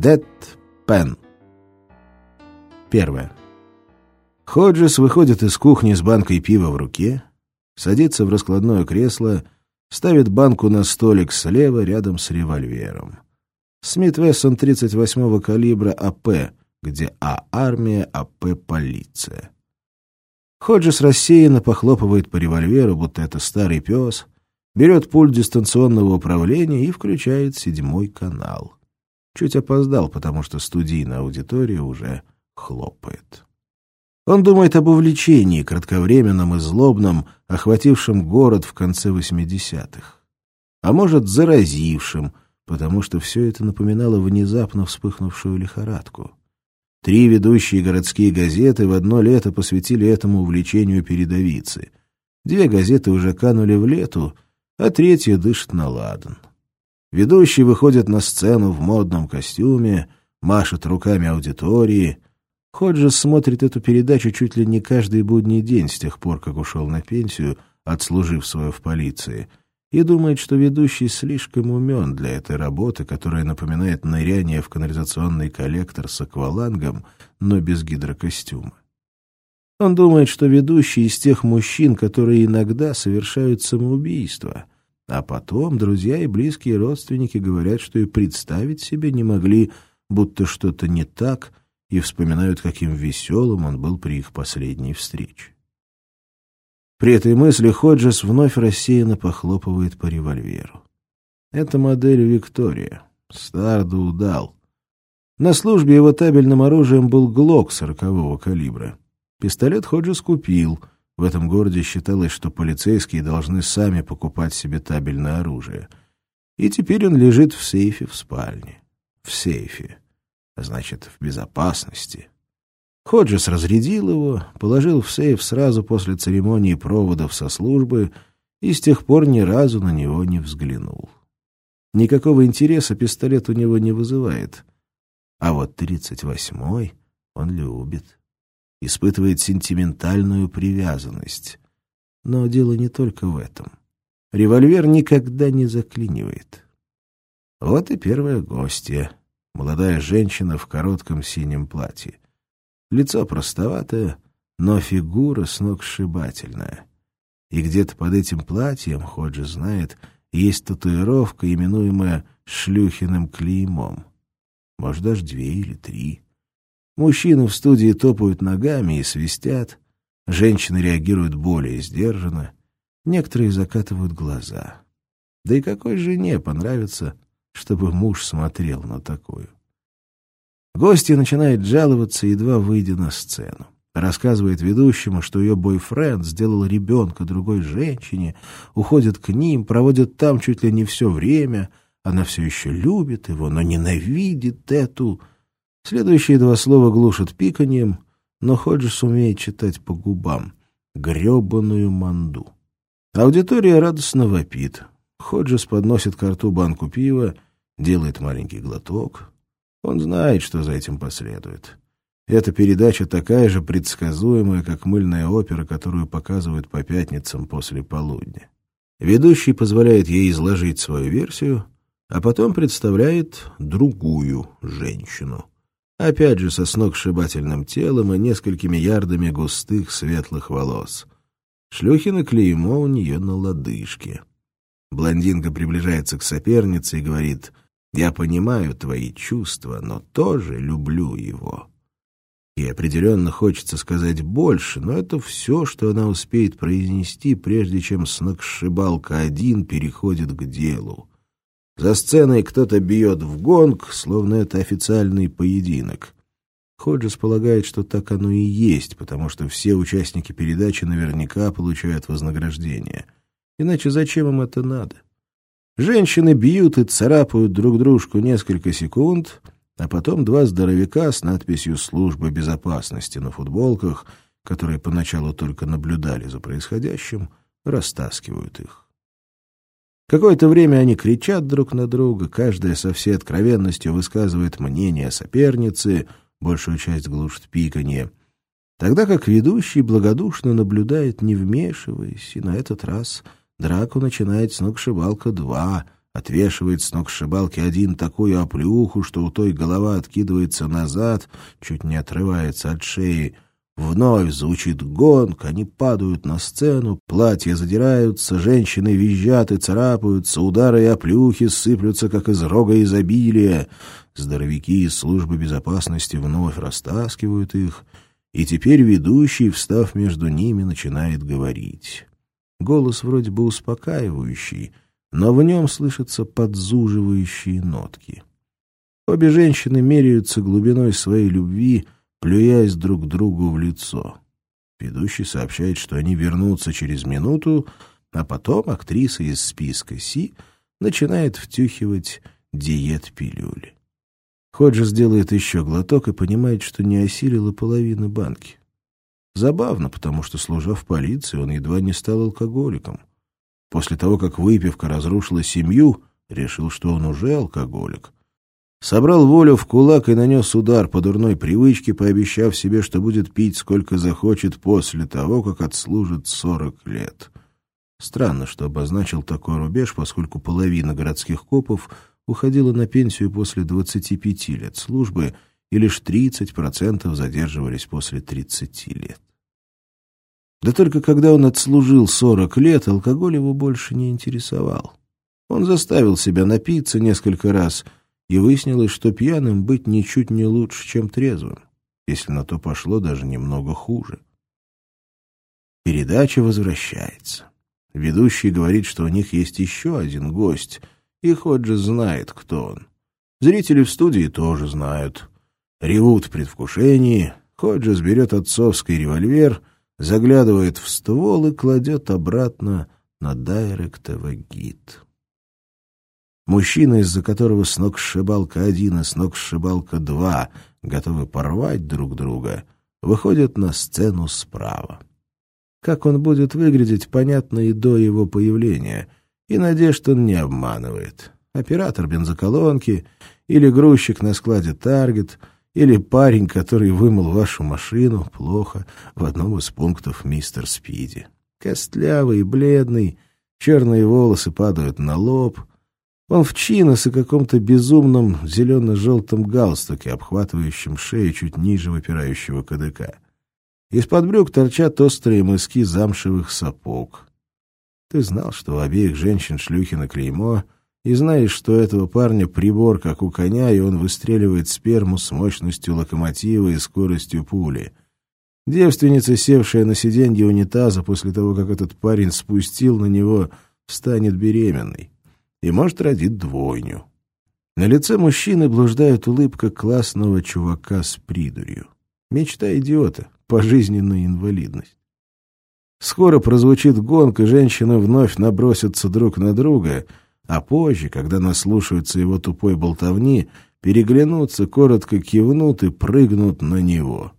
Dead Pen. Первое. Ходжес выходит из кухни с банкой пива в руке, садится в раскладное кресло, ставит банку на столик слева рядом с револьвером. Смит Вессон 38-го калибра АП, где А — армия, а П — полиция. Ходжес рассеянно похлопывает по револьверу, будто это старый пес, берет пульт дистанционного управления и включает седьмой канал. Чуть опоздал, потому что студийная аудитория уже хлопает. Он думает об увлечении, кратковременном и злобном, охватившем город в конце 80-х. А может, заразившем, потому что все это напоминало внезапно вспыхнувшую лихорадку. Три ведущие городские газеты в одно лето посвятили этому увлечению передовицы. Две газеты уже канули в лету, а третья дышит на ладан. Ведущий выходит на сцену в модном костюме, машет руками аудитории — Ходжес смотрит эту передачу чуть ли не каждый будний день с тех пор, как ушел на пенсию, отслужив свое в полиции, и думает, что ведущий слишком умен для этой работы, которая напоминает ныряние в канализационный коллектор с аквалангом, но без гидрокостюма. Он думает, что ведущий из тех мужчин, которые иногда совершают самоубийство, а потом друзья и близкие родственники говорят, что и представить себе не могли, будто что-то не так — и вспоминают, каким веселым он был при их последней встрече. При этой мысли Ходжес вновь рассеянно похлопывает по револьверу. Это модель Виктория. Старду удал. На службе его табельным оружием был ГЛОК сорокового калибра. Пистолет Ходжес купил. В этом городе считалось, что полицейские должны сами покупать себе табельное оружие. И теперь он лежит в сейфе в спальне. В сейфе а значит, в безопасности. Ходжес разрядил его, положил в сейф сразу после церемонии проводов со службы и с тех пор ни разу на него не взглянул. Никакого интереса пистолет у него не вызывает. А вот тридцать восьмой он любит. Испытывает сентиментальную привязанность. Но дело не только в этом. Револьвер никогда не заклинивает. Вот и первая гостья — молодая женщина в коротком синем платье. Лицо простоватое, но фигура сногсшибательная. И где-то под этим платьем, Ходжи знает, есть татуировка, именуемая шлюхиным клеймом. Может, даже две или три. Мужчины в студии топают ногами и свистят, женщины реагируют более сдержанно, некоторые закатывают глаза. Да и какой жене понравится чтобы муж смотрел на такую. Гостья начинает жаловаться, едва выйдя на сцену. Рассказывает ведущему, что ее бойфренд сделал ребенка другой женщине, уходит к ним, проводит там чуть ли не все время. Она все еще любит его, но ненавидит эту... Следующие два слова глушат пиканьем, но Ходжес умеет читать по губам. гребаную манду. Аудитория радостно вопит. Ходжес подносит к рту банку пива, делает маленький глоток. Он знает, что за этим последует. Эта передача такая же предсказуемая, как мыльная опера, которую показывают по пятницам после полудня. Ведущий позволяет ей изложить свою версию, а потом представляет другую женщину. Опять же со сногсшибательным телом и несколькими ярдами густых светлых волос. Шлюхина клеймо у нее на лодыжке. Блондинка приближается к сопернице и говорит — я понимаю твои чувства, но тоже люблю его. И определенно хочется сказать больше, но это все, что она успеет произнести, прежде чем сногсшибалка-один переходит к делу. За сценой кто-то бьет в гонг, словно это официальный поединок. Ходжес полагает, что так оно и есть, потому что все участники передачи наверняка получают вознаграждение. Иначе зачем им это надо? Женщины бьют и царапают друг дружку несколько секунд, а потом два здоровяка с надписью «Служба безопасности» на футболках, которые поначалу только наблюдали за происходящим, растаскивают их. Какое-то время они кричат друг на друга, каждая со всей откровенностью высказывает мнение о сопернице, большую часть глушит пиканье, тогда как ведущий благодушно наблюдает, не вмешиваясь, и на этот раз — Драку начинает сногсшибалка-2, отвешивает с ног сшибалки один такую оплюху, что у той голова откидывается назад, чуть не отрывается от шеи. Вновь звучит гонг, они падают на сцену, платья задираются, женщины визжат и царапаются, удары и оплюхи сыплются, как из рога изобилия. Здоровяки из службы безопасности вновь растаскивают их, и теперь ведущий, встав между ними, начинает говорить. Голос вроде бы успокаивающий — но в нем слышатся подзуживающие нотки. Обе женщины меряются глубиной своей любви, плюясь друг другу в лицо. Ведущий сообщает, что они вернутся через минуту, а потом актриса из списка Си начинает втюхивать диет-пилюли. Ходжес делает еще глоток и понимает, что не осилила половины банки. Забавно, потому что, служа в полиции, он едва не стал алкоголиком. После того, как выпивка разрушила семью, решил, что он уже алкоголик. Собрал волю в кулак и нанес удар по дурной привычке, пообещав себе, что будет пить сколько захочет после того, как отслужит сорок лет. Странно, что обозначил такой рубеж, поскольку половина городских копов уходила на пенсию после 25 лет службы, и лишь 30% задерживались после 30 лет. Да только когда он отслужил сорок лет, алкоголь его больше не интересовал. Он заставил себя напиться несколько раз, и выяснилось, что пьяным быть ничуть не лучше, чем трезвым, если на то пошло даже немного хуже. Передача возвращается. Ведущий говорит, что у них есть еще один гость, и Ходжи знает, кто он. Зрители в студии тоже знают. Ревут в предвкушении, Ходжес берет отцовский револьвер — заглядывает в ствол и кладет обратно на дайректово гид. Мужчина, из-за которого с ног сшибалка один и с ног сшибалка два готовы порвать друг друга, выходит на сцену справа. Как он будет выглядеть, понятно и до его появления, и надежд он не обманывает. Оператор бензоколонки или грузчик на складе «Таргет» — или парень, который вымыл вашу машину плохо в одном из пунктов мистер Спиди. Костлявый, бледный, черные волосы падают на лоб. Он в чинос и каком-то безумном зелено-желтом галстуке, обхватывающем шею чуть ниже выпирающего кадыка. Из-под брюк торчат острые мыски замшевых сапог. Ты знал, что у обеих женщин шлюхи на клеймо — и знаешь, что у этого парня прибор, как у коня, и он выстреливает сперму с мощностью локомотива и скоростью пули. Девственница, севшая на сиденье унитаза после того, как этот парень спустил на него, станет беременной и может родить двойню. На лице мужчины блуждает улыбка классного чувака с придурью. Мечта идиота, пожизненная инвалидность. Скоро прозвучит гонка, женщины вновь набросятся друг на друга — а позже, когда наслушаются его тупой болтовни, переглянутся, коротко кивнут и прыгнут на него.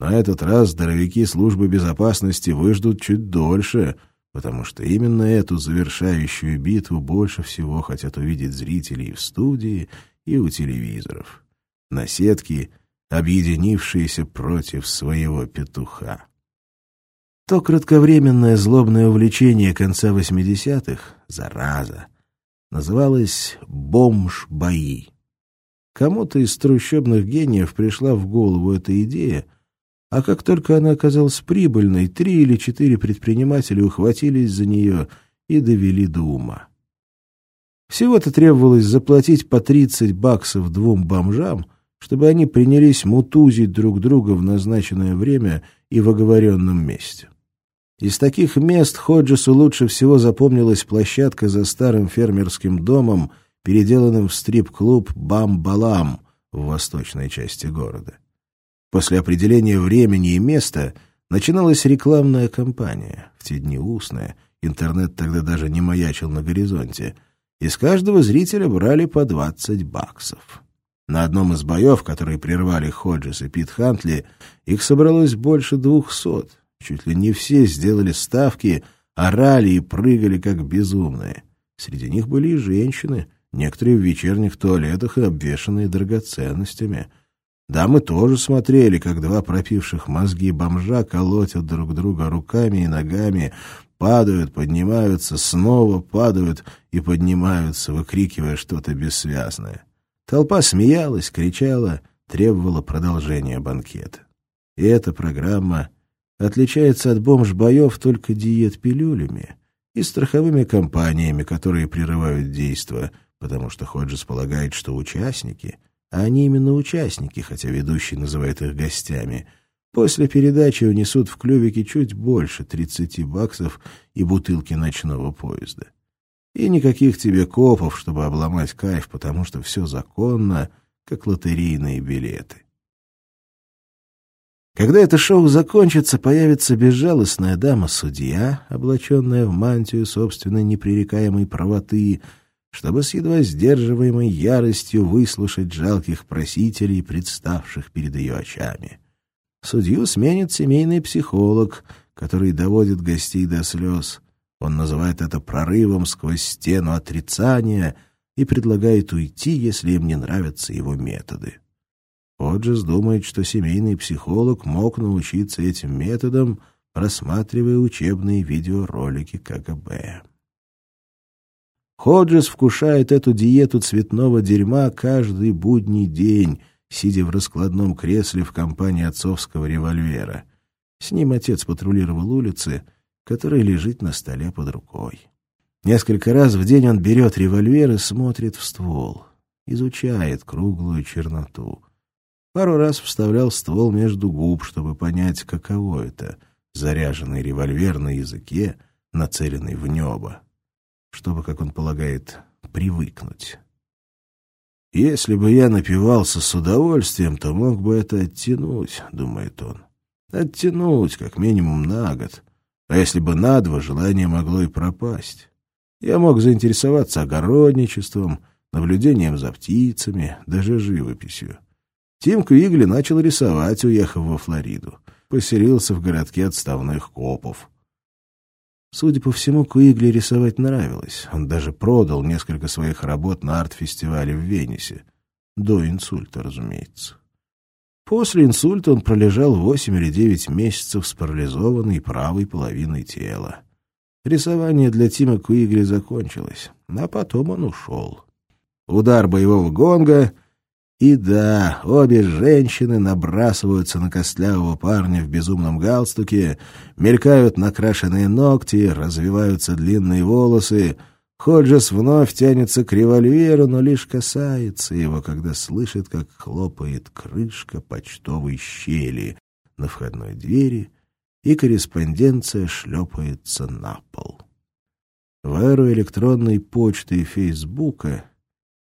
На этот раз здоровяки службы безопасности выждут чуть дольше, потому что именно эту завершающую битву больше всего хотят увидеть зрители и в студии, и у телевизоров. Наседки, объединившиеся против своего петуха. То кратковременное злобное увлечение конца 80-х — зараза называлась «Бомж-бои». Кому-то из трущобных гениев пришла в голову эта идея, а как только она оказалась прибыльной, три или четыре предпринимателя ухватились за нее и довели до ума. Всего-то требовалось заплатить по 30 баксов двум бомжам, чтобы они принялись мутузить друг друга в назначенное время и в оговоренном месте. Из таких мест Ходжесу лучше всего запомнилась площадка за старым фермерским домом, переделанным в стрип-клуб «Бам-Балам» в восточной части города. После определения времени и места начиналась рекламная кампания, в те дни устная, интернет тогда даже не маячил на горизонте, из каждого зрителя брали по 20 баксов. На одном из боев, которые прервали Ходжес и Пит Хантли, их собралось больше двухсот — Чуть ли не все сделали ставки, орали и прыгали, как безумные. Среди них были и женщины, некоторые в вечерних туалетах и обвешанные драгоценностями. Дамы тоже смотрели, как два пропивших мозги бомжа колотят друг друга руками и ногами, падают, поднимаются, снова падают и поднимаются, выкрикивая что-то бессвязное. Толпа смеялась, кричала, требовала продолжения банкета. И эта программа отличается от бомж-боев только диет-пилюлями и страховыми компаниями, которые прерывают действо, потому что Ходжес полагает, что участники, а они именно участники, хотя ведущий называет их гостями, после передачи унесут в клювике чуть больше 30 баксов и бутылки ночного поезда. И никаких тебе копов, чтобы обломать кайф, потому что все законно, как лотерейные билеты. Когда это шоу закончится, появится безжалостная дама-судья, облаченная в мантию собственной непререкаемой правоты, чтобы с едва сдерживаемой яростью выслушать жалких просителей, представших перед ее очами. Судью сменит семейный психолог, который доводит гостей до слез. Он называет это прорывом сквозь стену отрицания и предлагает уйти, если им не нравятся его методы. Ходжес думает, что семейный психолог мог научиться этим методам, просматривая учебные видеоролики КГБ. Ходжес вкушает эту диету цветного дерьма каждый будний день, сидя в раскладном кресле в компании отцовского револьвера. С ним отец патрулировал улицы, которая лежит на столе под рукой. Несколько раз в день он берет револьвер и смотрит в ствол, изучает круглую черноту. Пару раз вставлял ствол между губ, чтобы понять, каково это — заряженный револьвер на языке, нацеленный в небо. Чтобы, как он полагает, привыкнуть. «Если бы я напивался с удовольствием, то мог бы это оттянуть», — думает он. «Оттянуть, как минимум, на год. А если бы на два, желание могло и пропасть. Я мог заинтересоваться огородничеством, наблюдением за птицами, даже живописью. Тим Квигли начал рисовать, уехав во Флориду. Поселился в городке отставных копов. Судя по всему, Куигли рисовать нравилось. Он даже продал несколько своих работ на арт-фестивале в Венесе. До инсульта, разумеется. После инсульта он пролежал восемь или девять месяцев с парализованной правой половиной тела. Рисование для Тима Куигли закончилось, а потом он ушел. Удар боевого гонга, и да, обе женщины набрасываются на костлявого парня в безумном галстуке, мелькают накрашенные ногти, развиваются длинные волосы. Ходжес вновь тянется к револьверу, но лишь касается его, когда слышит, как хлопает крышка почтовой щели на входной двери, и корреспонденция шлепается на пол. В эру электронной почты и Фейсбука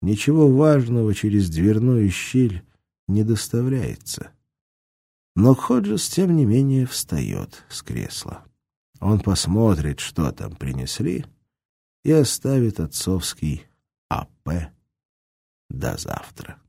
ничего важного через дверную щель не доставляется. Но Ходжес, тем не менее, встает с кресла. Он посмотрит, что там принесли, и оставит отцовский АП до завтра.